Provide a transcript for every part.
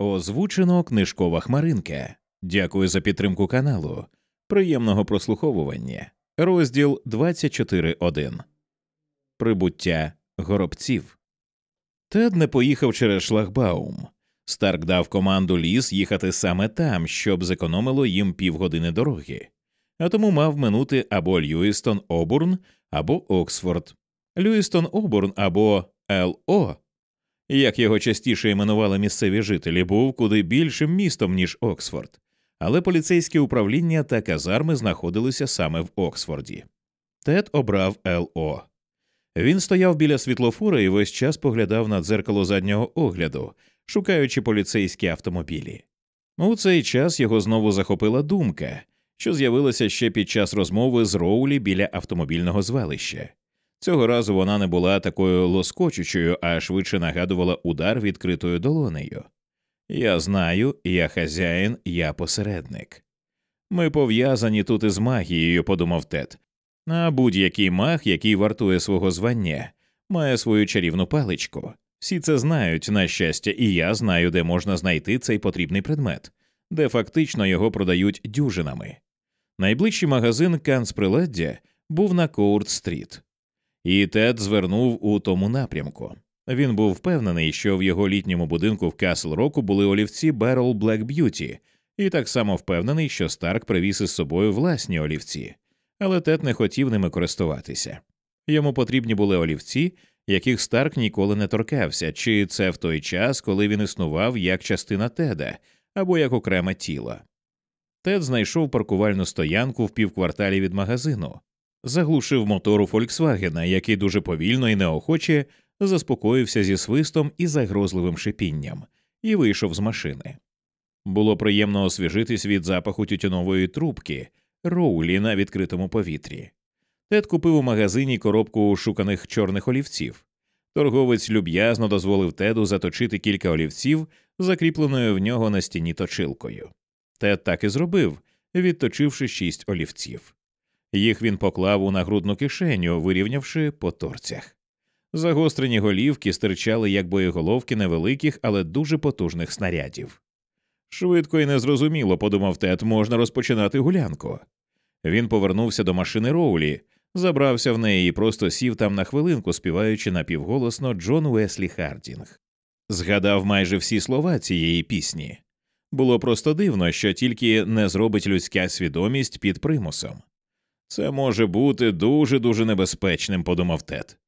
Озвучено книжкова хмаринка. Дякую за підтримку каналу. Приємного прослуховування. Розділ 24.1. Прибуття горобців. Тед не поїхав через шлагбаум. Старк дав команду ліс їхати саме там, щоб зекономило їм півгодини дороги, а тому мав минути або Льюістон Обурн, або Оксфорд, Люїстон Обурн або ЛО, як його частіше іменували місцеві жителі, був куди більшим містом, ніж Оксфорд, але поліцейське управління та казарми знаходилися саме в Оксфорді. Тед обрав ЛО. Він стояв біля світлофора і весь час поглядав на дзеркало заднього огляду, шукаючи поліцейські автомобілі. У цей час його знову захопила думка, що з'явилася ще під час розмови з Роулі біля автомобільного звалища. Цього разу вона не була такою лоскочучою, а швидше нагадувала удар відкритою долонею. Я знаю, я хазяїн, я посередник. Ми пов'язані тут із магією, подумав Тед. А будь-який маг, який вартує свого звання, має свою чарівну паличку. Всі це знають, на щастя, і я знаю, де можна знайти цей потрібний предмет, де фактично його продають дюжинами. Найближчий магазин канцприладдя був на Коурт Стріт, і Тед звернув у тому напрямку. Він був впевнений, що в його літньому будинку в Касл Року були олівці Berol Black Beauty, і так само впевнений, що Старк привіз із собою власні олівці, але Тед не хотів ними користуватися. Йому потрібні були олівці, яких Старк ніколи не торкався, чи це в той час, коли він існував як частина Теда або як окреме тіло. Тед знайшов паркувальну стоянку в півкварталі від магазину, заглушив мотору Фольксвагена, який дуже повільно і неохоче заспокоївся зі свистом і загрозливим шипінням, і вийшов з машини. Було приємно освіжитись від запаху тютюнової трубки, роулі на відкритому повітрі. Тед купив у магазині коробку шуканих чорних олівців. Торговець люб'язно дозволив Теду заточити кілька олівців, закріпленою в нього на стіні точилкою. Тед так і зробив, відточивши шість олівців. Їх він поклав у нагрудну кишеню, вирівнявши по торцях. Загострені голівки стирчали як боєголовки невеликих, але дуже потужних снарядів. Швидко і незрозуміло, подумав Тед, можна розпочинати гулянку. Він повернувся до машини Роулі, забрався в неї і просто сів там на хвилинку, співаючи напівголосно Джон Уеслі Хардінг. Згадав майже всі слова цієї пісні. Було просто дивно, що тільки не зробить людська свідомість під примусом. Це може бути дуже дуже небезпечним, подумав Тед.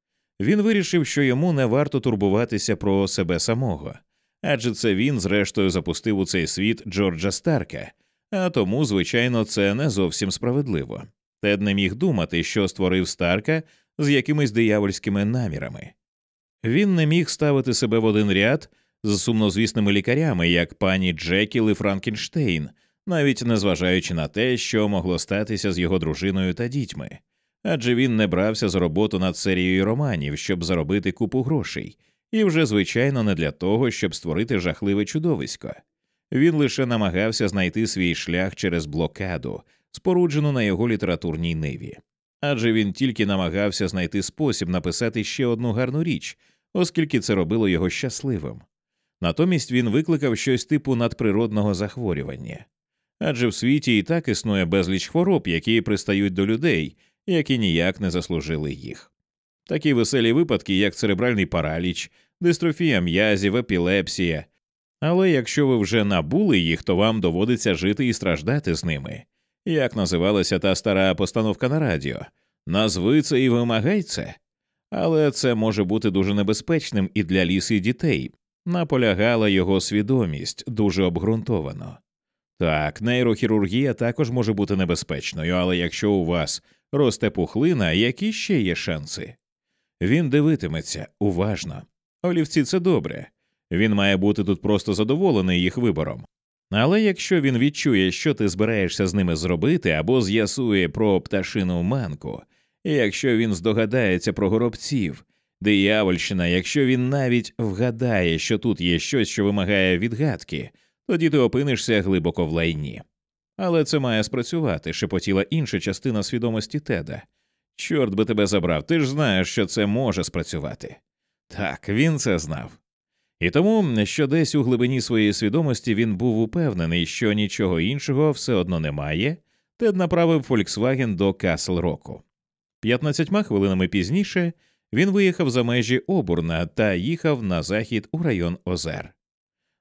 Він вирішив, що йому не варто турбуватися про себе самого, адже це він, зрештою, запустив у цей світ Джорджа Старка, а тому, звичайно, це не зовсім справедливо. Тед не міг думати, що створив Старка з якимись диявольськими намірами. Він не міг ставити себе в один ряд з сумнозвісними лікарями, як пані Джекіл і Франкенштейн, навіть незважаючи на те, що могло статися з його дружиною та дітьми, адже він не брався за роботу над серією романів, щоб заробити купу грошей, і вже, звичайно, не для того, щоб створити жахливе чудовисько. Він лише намагався знайти свій шлях через блокаду, споруджену на його літературній ниві. Адже він тільки намагався знайти спосіб написати ще одну гарну річ, оскільки це робило його щасливим. Натомість він викликав щось типу надприродного захворювання. Адже в світі і так існує безліч хвороб, які пристають до людей, які ніяк не заслужили їх. Такі веселі випадки, як церебральний параліч, дистрофія м'язів, епілепсія. Але якщо ви вже набули їх, то вам доводиться жити і страждати з ними. Як називалася та стара постановка на радіо? Назви це і вимагай це. Але це може бути дуже небезпечним і для ліс і дітей. Наполягала його свідомість дуже обґрунтовано. Так, нейрохірургія також може бути небезпечною, але якщо у вас росте пухлина, які ще є шанси? Він дивитиметься уважно. Олівці це добре. Він має бути тут просто задоволений їх вибором. Але якщо він відчує, що ти збираєшся з ними зробити, або з'ясує про пташину манку, якщо він здогадається про горобців, диявольщина, якщо він навіть вгадає, що тут є щось, що вимагає відгадки, тоді ти опинишся глибоко в лайні. Але це має спрацювати, шепотіла інша частина свідомості Теда. Чорт би тебе забрав, ти ж знаєш, що це може спрацювати. Так, він це знав. І тому, що десь у глибині своєї свідомості він був упевнений, що нічого іншого все одно немає, Тед направив Фольксваген до Касл Року. П'ятнадцятьма хвилинами пізніше він виїхав за межі Обурна та їхав на захід у район Озер.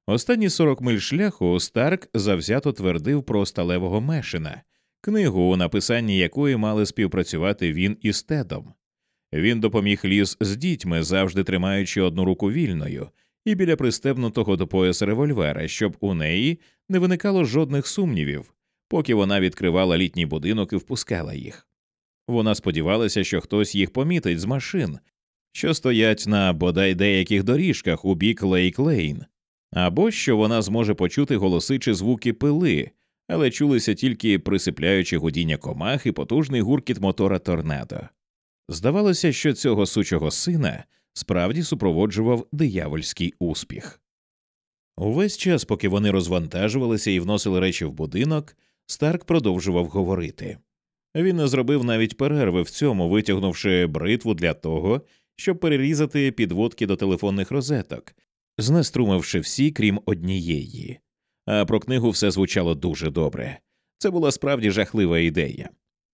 Останні 40 миль шляху Старк завзято твердив про сталевого Мешина, книгу, у написанні якої мали співпрацювати він із Тедом. Він допоміг ліс з дітьми, завжди тримаючи одну руку вільною, і біля пристебнутого до пояса револьвера, щоб у неї не виникало жодних сумнівів, поки вона відкривала літній будинок і впускала їх. Вона сподівалася, що хтось їх помітить з машин, що стоять на бодай деяких доріжках у бік Лейк Лейн, або що вона зможе почути голоси чи звуки пили, але чулися тільки присипляючи гудіння комах і потужний гуркіт мотора торнадо. Здавалося, що цього сучого сина справді супроводжував диявольський успіх. Увесь час, поки вони розвантажувалися і вносили речі в будинок, Старк продовжував говорити. Він не зробив навіть перерви в цьому, витягнувши бритву для того, щоб перерізати підводки до телефонних розеток, знеструмивши всі, крім однієї. А про книгу все звучало дуже добре. Це була справді жахлива ідея.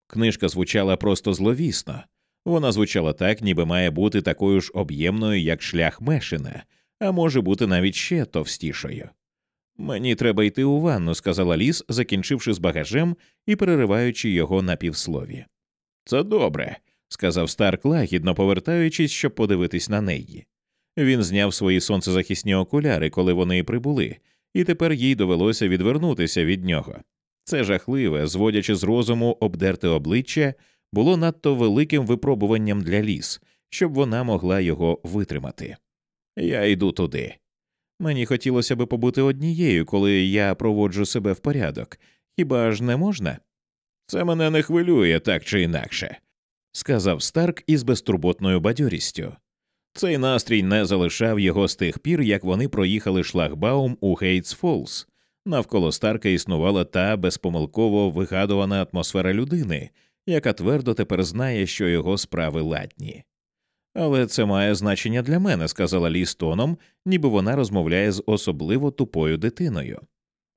Книжка звучала просто зловісно, вона звучала так, ніби має бути такою ж об'ємною, як шлях Мешина, а може бути навіть ще товстішою. Мені треба йти у ванну, сказала ліс, закінчивши з багажем і перериваючи його на півслові. Це добре, сказав Старк лагідно повертаючись, щоб подивитись на неї. Він зняв свої сонцезахисні окуляри, коли вони прибули, і тепер їй довелося відвернутися від нього. Це жахливе, зводячи з розуму обдерте обличчя, було надто великим випробуванням для ліс, щоб вона могла його витримати. Я йду туди. Мені хотілося би побути однією, коли я проводжу себе в порядок. Хіба ж не можна? Це мене не хвилює так чи інакше, сказав Старк із безтурботною бадьорістю. Цей настрій не залишав його з тих пір, як вони проїхали шлагбаум у Гейтс Фолз. Навколо Старка існувала та безпомилково вигадувана атмосфера людини, яка твердо тепер знає, що його справи ладні. Але це має значення для мене, сказала Ліс тоном, ніби вона розмовляє з особливо тупою дитиною.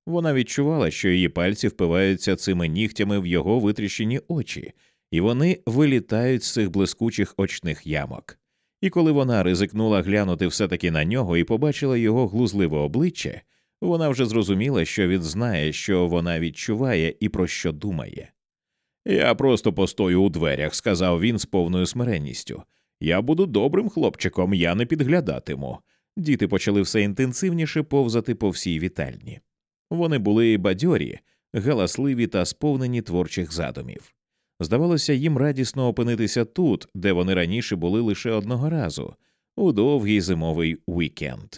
Вона відчувала, що її пальці впиваються цими нігтями в його витріщені очі, і вони вилітають з цих блискучих очних ямок. І коли вона ризикнула глянути все таки на нього і побачила його глузливе обличчя, вона вже зрозуміла, що він знає, що вона відчуває і про що думає. Я просто постою у дверях, сказав він з повною смиренністю. Я буду добрим хлопчиком, я не підглядатиму. Діти почали все інтенсивніше повзати по всій вітальні. Вони були бадьорі, галасливі та сповнені творчих задумів. Здавалося, їм радісно опинитися тут, де вони раніше були лише одного разу, у довгий зимовий вікенд.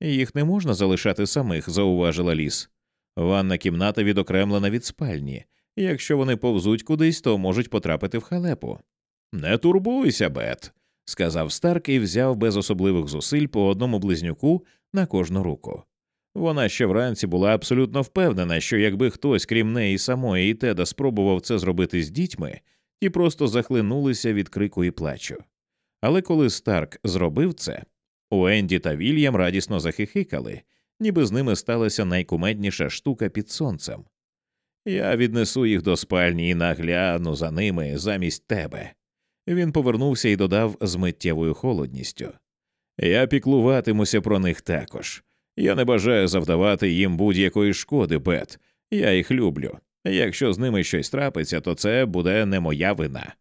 Їх не можна залишати самих, зауважила ліс. Ванна кімната відокремлена від спальні. Якщо вони повзуть кудись, то можуть потрапити в халепу. Не турбуйся, Бет, сказав Старк і взяв без особливих зусиль по одному близнюку на кожну руку. Вона ще вранці була абсолютно впевнена, що якби хтось, крім неї самої і Теда, спробував це зробити з дітьми, ті просто захлинулися від крику і плачу. Але коли Старк зробив це, у Енді та Вільям радісно захихикали, ніби з ними сталася найкумедніша штука під сонцем. Я віднесу їх до спальні і нагляну за ними замість тебе. Він повернувся і додав з миттєвою холодністю Я піклуватимуся про них також. Я не бажаю завдавати їм будь-якої шкоди, Бет. Я їх люблю. Якщо з ними щось трапиться, то це буде не моя вина.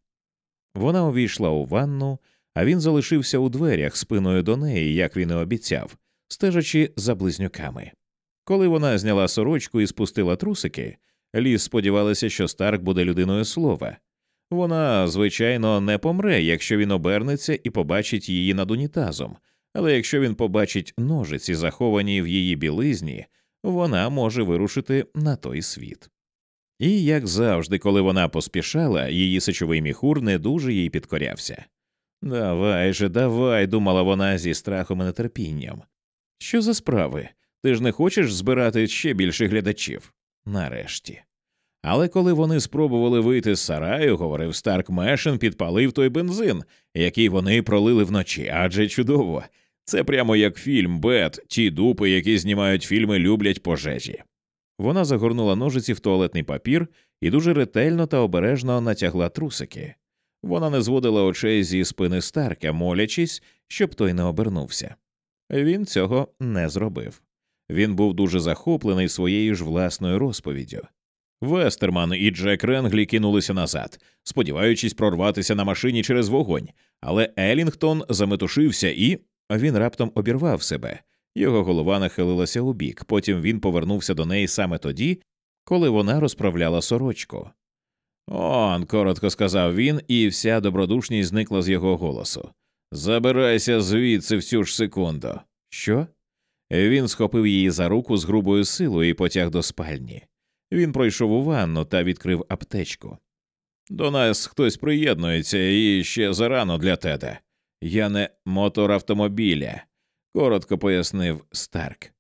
Вона увійшла у ванну, а він залишився у дверях спиною до неї, як він і обіцяв, стежачи за близнюками. Коли вона зняла сорочку і спустила трусики, Ліс сподівалася, що Старк буде людиною слова. Вона, звичайно, не помре, якщо він обернеться і побачить її над унітазом, але якщо він побачить ножиці, заховані в її білизні, вона може вирушити на той світ. І, як завжди, коли вона поспішала, її сечовий міхур не дуже їй підкорявся. Давай же, давай, думала вона зі страхом і нетерпінням. Що за справи? Ти ж не хочеш збирати ще більше глядачів? Нарешті. Але коли вони спробували вийти з сараю, говорив Старк Мешен, підпалив той бензин, який вони пролили вночі, адже чудово. Це прямо як фільм Бет, ті дупи, які знімають фільми, люблять пожежі. Вона загорнула ножиці в туалетний папір і дуже ретельно та обережно натягла трусики. Вона не зводила очей зі спини Старка, молячись, щоб той не обернувся. Він цього не зробив. Він був дуже захоплений своєю ж власною розповіддю. Вестерман і Джек Ренглі кинулися назад, сподіваючись прорватися на машині через вогонь, але Елінгтон заметушився і він раптом обірвав себе. Його голова нахилилася у бік, потім він повернувся до неї саме тоді, коли вона розправляла сорочку. Он, коротко сказав він, і вся добродушність зникла з його голосу. Забирайся звідси всю ж секунду. Що? Він схопив її за руку з грубою силою і потяг до спальні. Він пройшов у ванну та відкрив аптечку. До нас хтось приєднується і ще зарано для тебе. Я не мотор автомобіля, коротко пояснив Старк.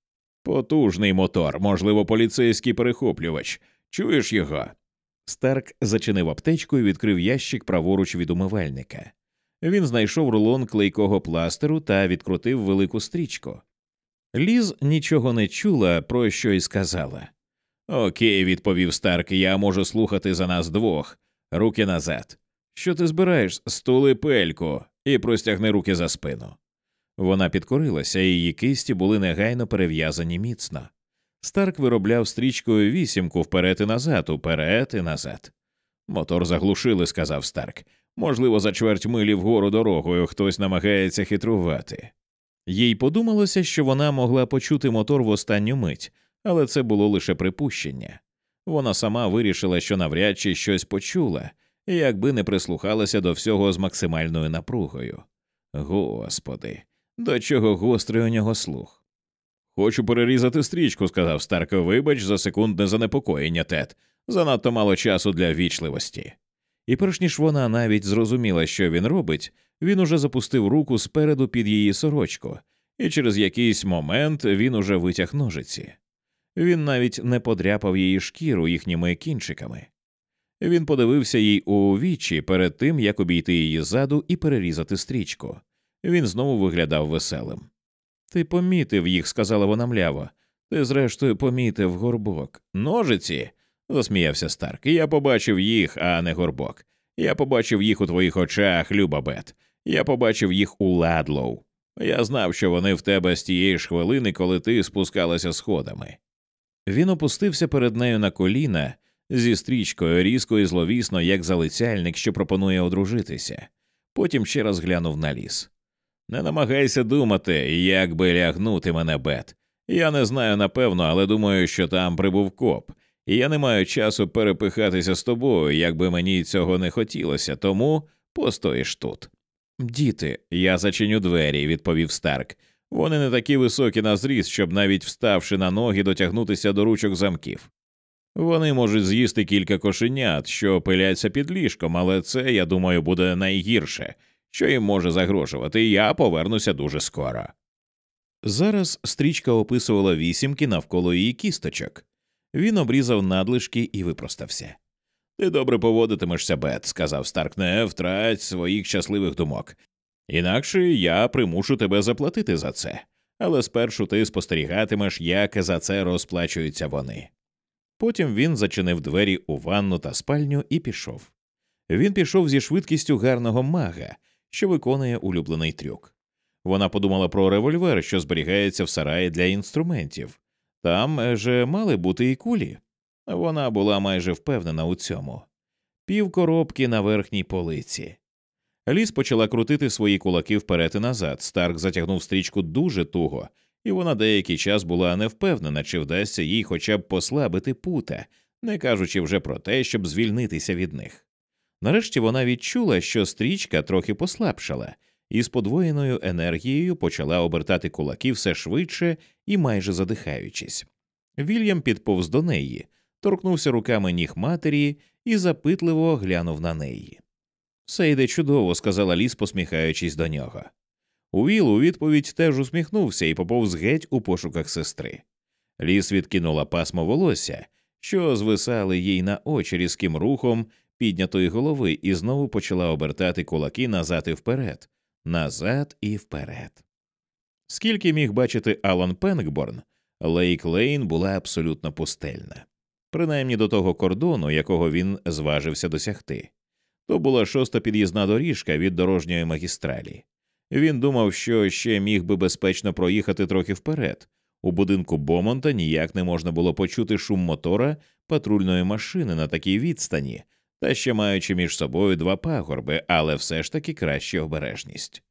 Потужний мотор, можливо, поліцейський перехоплювач. Чуєш його? Старк зачинив аптечку і відкрив ящик праворуч від умивальника. Він знайшов рулон клейкого пластеру та відкрутив велику стрічку. Ліз нічого не чула, про що й сказала. Окей, відповів Старк, я можу слухати за нас двох. Руки назад. Що ти збираєш? Стули пельку і простягни руки за спину. Вона підкорилася, і її кисті були негайно перев'язані міцно. Старк виробляв стрічкою вісімку вперед і назад, уперед і назад. Мотор заглушили, сказав Старк. Можливо, за чверть милі вгору дорогою хтось намагається хитрувати. Їй подумалося, що вона могла почути мотор в останню мить, але це було лише припущення. Вона сама вирішила, що навряд чи щось почула, якби не прислухалася до всього з максимальною напругою. Господи, до чого гострий у нього слух. Хочу перерізати стрічку, сказав Старко. Вибач за секундне занепокоєння, Тед. Занадто мало часу для вічливості. І перш ніж вона навіть зрозуміла, що він робить, він уже запустив руку спереду під її сорочку, і через якийсь момент він уже витяг ножиці. Він навіть не подряпав її шкіру їхніми кінчиками. Він подивився їй у вічі перед тим, як обійти її ззаду і перерізати стрічку. Він знову виглядав веселим. Ти помітив їх, сказала вона мляво. Ти, зрештою, помітив горбок. Ножиці. засміявся Старк. Я побачив їх, а не горбок. Я побачив їх у твоїх очах, люба Бет. Я побачив їх у Ладлоу. Я знав, що вони в тебе з тієї ж хвилини, коли ти спускалася сходами. Він опустився перед нею на коліна зі стрічкою різко і зловісно, як залицяльник, що пропонує одружитися. Потім ще раз глянув на ліс. Не намагайся думати, як би лягнути мене бет. Я не знаю напевно, але думаю, що там прибув коп, і я не маю часу перепихатися з тобою, якби мені цього не хотілося, тому постоїш тут. Діти, я зачиню двері, відповів Старк. Вони не такі високі на зріст, щоб навіть вставши на ноги дотягнутися до ручок замків. Вони можуть з'їсти кілька кошенят, що пиляться під ліжком, але це, я думаю, буде найгірше, що їм може загрожувати, я повернуся дуже скоро. Зараз стрічка описувала вісімки навколо її кісточок. Він обрізав надлишки і випростався. Ти добре поводитимешся, Бет, сказав Старк, не втрать своїх щасливих думок. Інакше я примушу тебе заплатити за це, але спершу ти спостерігатимеш, як за це розплачуються вони. Потім він зачинив двері у ванну та спальню і пішов. Він пішов зі швидкістю гарного мага, що виконує улюблений трюк. Вона подумала про револьвер, що зберігається в сараї для інструментів. Там же мали бути і кулі. Вона була майже впевнена у цьому. Пів коробки на верхній полиці. Ліс почала крутити свої кулаки вперед і назад. Старк затягнув стрічку дуже туго, і вона деякий час була невпевнена, чи вдасться їй хоча б послабити пута, не кажучи вже про те, щоб звільнитися від них. Нарешті вона відчула, що стрічка трохи послабшала, і з подвоєною енергією почала обертати кулаки все швидше і майже задихаючись. Вільям підповз до неї, торкнувся руками ніг матері і запитливо глянув на неї. Все йде чудово, сказала ліс, посміхаючись до нього. Уіл у відповідь теж усміхнувся і поповз геть у пошуках сестри. Ліс відкинула пасмо волосся, що звисали їй на очі різким рухом піднятої голови, і знову почала обертати кулаки назад і вперед, назад і вперед. Скільки міг бачити Алан Пенкборн, Лейк Лейн була абсолютно пустельна, принаймні до того кордону, якого він зважився досягти. То була шоста під'їзна доріжка від дорожньої магістралі. Він думав, що ще міг би безпечно проїхати трохи вперед. У будинку Бомонта ніяк не можна було почути шум мотора патрульної машини на такій відстані, та ще маючи між собою два пагорби, але все ж таки краща обережність.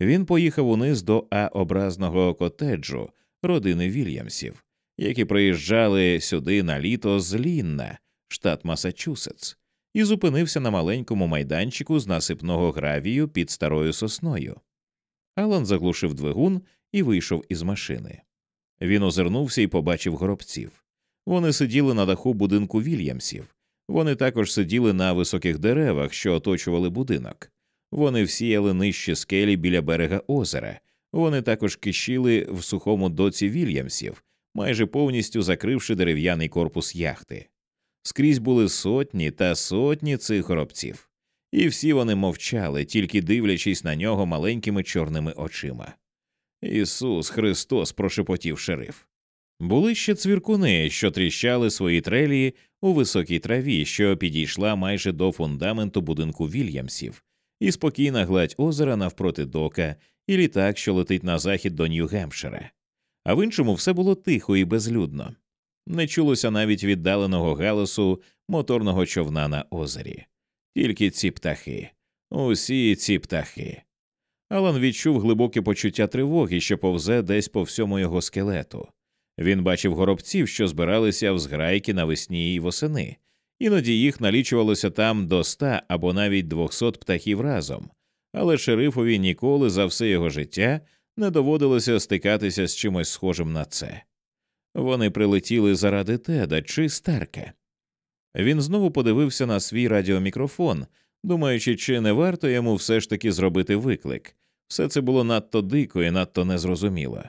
Він поїхав униз до А-образного котеджу родини Вільямсів, які приїжджали сюди на літо з Лінна, штат Масачусетс, і зупинився на маленькому майданчику з насипного гравію під старою сосною. Алан заглушив двигун і вийшов із машини. Він озирнувся і побачив горобців. Вони сиділи на даху будинку Вільямсів. Вони також сиділи на високих деревах, що оточували будинок. Вони всіяли нижче скелі біля берега озера. Вони також кишіли в сухому доці Вільямсів, майже повністю закривши дерев'яний корпус яхти. Скрізь були сотні та сотні цих горобців, і всі вони мовчали, тільки дивлячись на нього маленькими чорними очима. Ісус Христос, прошепотів шериф. Були ще цвіркуни, що тріщали свої трелі у високій траві, що підійшла майже до фундаменту будинку Вільямсів, і спокійна гладь озера навпроти дока, і літак, що летить на захід до Нью-Гемпшира. А в іншому все було тихо і безлюдно. Не чулося навіть віддаленого галасу моторного човна на озері. Тільки ці птахи, усі ці птахи. Алан відчув глибоке почуття тривоги, що повзе десь по всьому його скелету. Він бачив горобців, що збиралися в зграйки навесні і восени, іноді їх налічувалося там до ста або навіть двохсот птахів разом, але шерифові ніколи за все його життя не доводилося стикатися з чимось схожим на це. Вони прилетіли заради теда чи старка. Він знову подивився на свій радіомікрофон, думаючи, чи не варто йому все ж таки зробити виклик. Все це було надто дико і надто незрозуміло.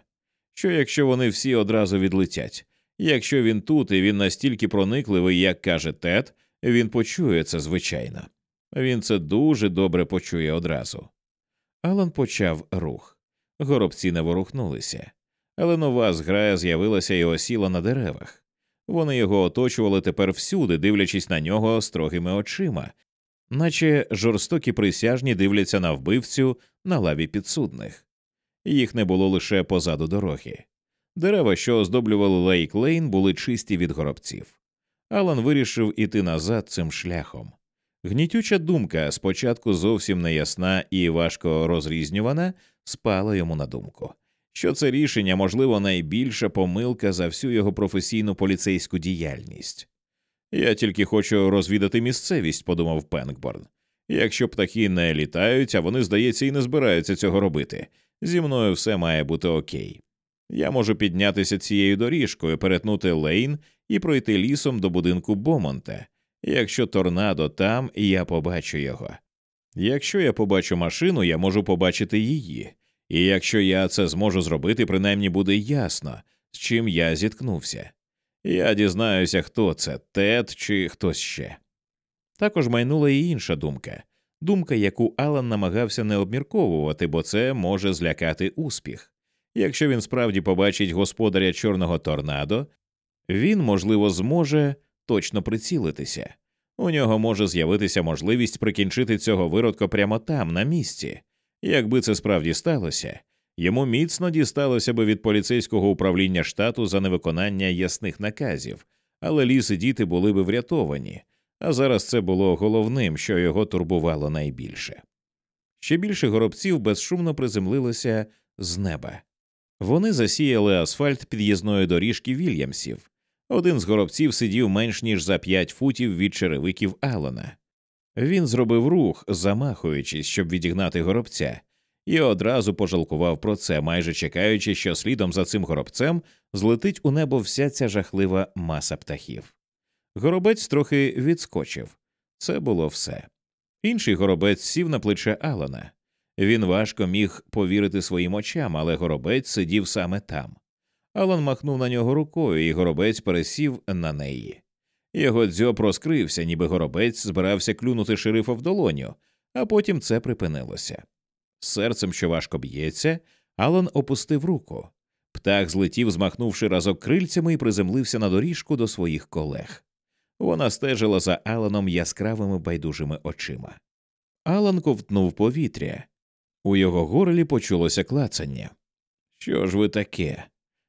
Що якщо вони всі одразу відлетять? Якщо він тут і він настільки проникливий, як каже Тед, він почує це звичайно. Він це дуже добре почує одразу. Алан почав рух. Горобці не ворухнулися, але нова зграя з'явилася і осіла на деревах. Вони його оточували тепер всюди, дивлячись на нього строгими очима, наче жорстокі присяжні дивляться на вбивцю на лаві підсудних. Їх не було лише позаду дороги. Дерева, що оздоблювали Лейк Лейн, були чисті від горобців. Алан вирішив іти назад цим шляхом. Гнітюча думка, спочатку зовсім неясна і важко розрізнювана, спала йому на думку, що це рішення, можливо, найбільша помилка за всю його професійну поліцейську діяльність. Я тільки хочу розвідати місцевість, подумав Пенкборн. Якщо птахи не літають, а вони, здається, і не збираються цього робити. Зі мною все має бути окей. Я можу піднятися цією доріжкою, перетнути лейн і пройти лісом до будинку Бомонта. Якщо торнадо там, я побачу його. Якщо я побачу машину, я можу побачити її, і якщо я це зможу зробити, принаймні буде ясно, з чим я зіткнувся. Я дізнаюся, хто це, Тед чи хтось ще. Також майнула і інша думка думка, яку Алан намагався не обмірковувати, бо це може злякати успіх. Якщо він справді побачить господаря чорного торнадо, він, можливо, зможе точно прицілитися. У нього може з'явитися можливість прикінчити цього виродка прямо там, на місці. Якби це справді сталося, йому міцно дісталося би від поліцейського управління штату за невиконання ясних наказів, але ліс і діти були би врятовані, а зараз це було головним, що його турбувало найбільше. Ще більше горобців безшумно приземлилося з неба. Вони засіяли асфальт під'їзної доріжки Вільямсів. Один з горобців сидів менш ніж за п'ять футів від черевиків Алана. Він зробив рух, замахуючись, щоб відігнати горобця, і одразу пожалкував про це, майже чекаючи, що слідом за цим горобцем злетить у небо вся ця жахлива маса птахів. Горобець трохи відскочив. Це було все. Інший горобець сів на плече Алана. Він важко міг повірити своїм очам, але горобець сидів саме там. Алан махнув на нього рукою, і горобець пересів на неї. Його дзьоб розкрився, ніби горобець збирався клюнути шерифа в долоню, а потім це припинилося. Серцем, що важко б'ється, Алан опустив руку. Птах злетів, змахнувши разок крильцями, і приземлився на доріжку до своїх колег. Вона стежила за Аланом яскравими байдужими очима. Алан ковтнув повітря. У його горлі почулося клацання. Що ж ви таке?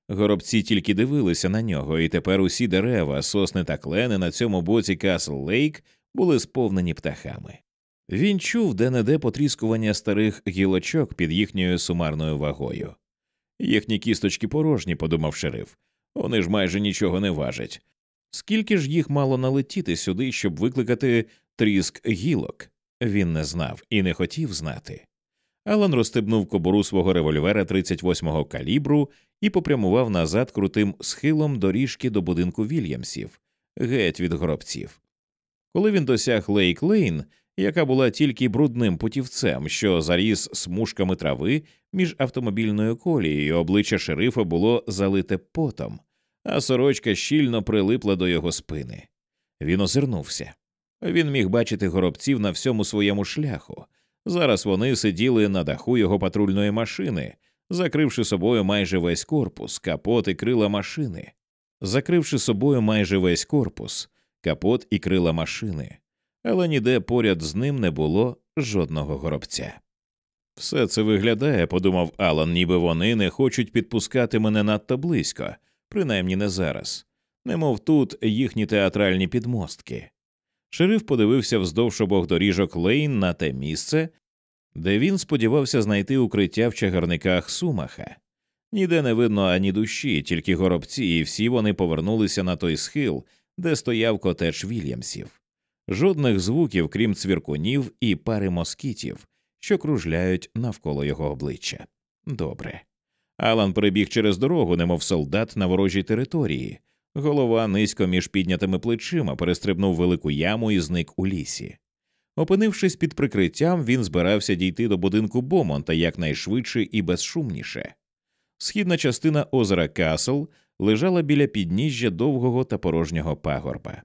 Горобці тільки дивилися на нього, і тепер усі дерева, сосни та клени на цьому боці Касл Лейк були сповнені птахами. Він чув де неде потріскування старих гілочок під їхньою сумарною вагою. Їхні кісточки порожні, подумав шериф, вони ж майже нічого не важать. Скільки ж їх мало налетіти сюди, щоб викликати тріск гілок? Він не знав і не хотів знати. Алан розстебнув кобуру свого револьвера 38-го калібру і попрямував назад крутим схилом доріжки до будинку Вільямсів, геть від гробців. Коли він досяг Лейк Лейн, яка була тільки брудним путівцем, що заріс смужками трави між автомобільною колією, обличчя шерифа було залите потом, а сорочка щільно прилипла до його спини. Він озирнувся. Він міг бачити горобців на всьому своєму шляху. Зараз вони сиділи на даху його патрульної машини, закривши собою майже весь корпус, капот і крила машини, закривши собою майже весь корпус, капот і крила машини, але ніде поряд з ним не було жодного горобця. Все це виглядає, подумав Алан, ніби вони не хочуть підпускати мене надто близько, принаймні не зараз, немов тут їхні театральні підмостки. Шериф подивився вздовж обох доріжок Лейн на те місце, де він сподівався знайти укриття в чагарниках Сумаха. Ніде не видно ані душі, тільки горобці, і всі вони повернулися на той схил, де стояв котедж Вільямсів. Жодних звуків, крім цвіркунів і пари москітів, що кружляють навколо його обличчя. Добре. Алан прибіг через дорогу, немов солдат на ворожій території. Голова низько між піднятими плечима перестрибнув велику яму і зник у лісі. Опинившись під прикриттям, він збирався дійти до будинку Бомонта якнайшвидше і безшумніше. Східна частина озера Касл лежала біля підніжжя довгого та порожнього пагорба.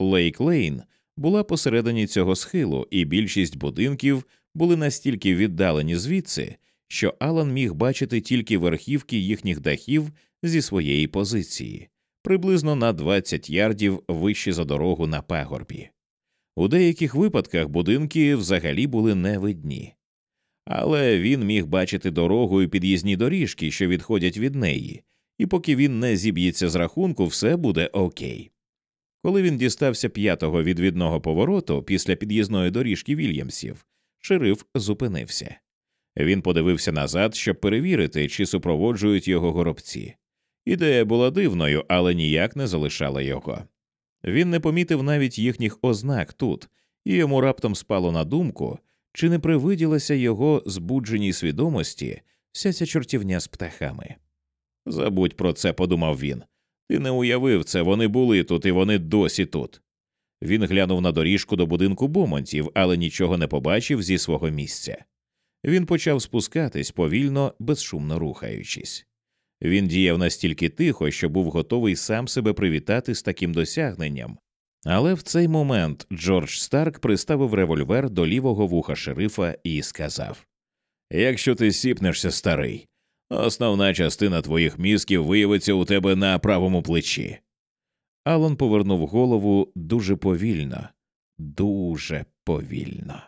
Лейк Лейн була посередині цього схилу, і більшість будинків були настільки віддалені звідси, що Алан міг бачити тільки верхівки їхніх дахів зі своєї позиції, приблизно на 20 ярдів вище за дорогу на пагорбі. У деяких випадках будинки взагалі були невидні, але він міг бачити дорогу і під'їзні доріжки, що відходять від неї, і поки він не зіб'ється з рахунку, все буде окей. Коли він дістався п'ятого відвідного повороту після під'їзної доріжки Вільямсів, шериф зупинився. Він подивився назад, щоб перевірити, чи супроводжують його горобці. Ідея була дивною, але ніяк не залишала його. Він не помітив навіть їхніх ознак тут, і йому раптом спало на думку, чи не привиділася його збудженій свідомості вся ця чортівня з птахами. Забудь про це, подумав він. Ти не уявив це, вони були тут і вони досі тут. Він глянув на доріжку до будинку Бомонтів, але нічого не побачив зі свого місця. Він почав спускатись повільно, безшумно рухаючись. Він діяв настільки тихо, що був готовий сам себе привітати з таким досягненням. Але в цей момент Джордж Старк приставив револьвер до лівого вуха шерифа і сказав Якщо ти сіпнешся, старий, основна частина твоїх мізків виявиться у тебе на правому плечі. Алон повернув голову дуже повільно, дуже повільно.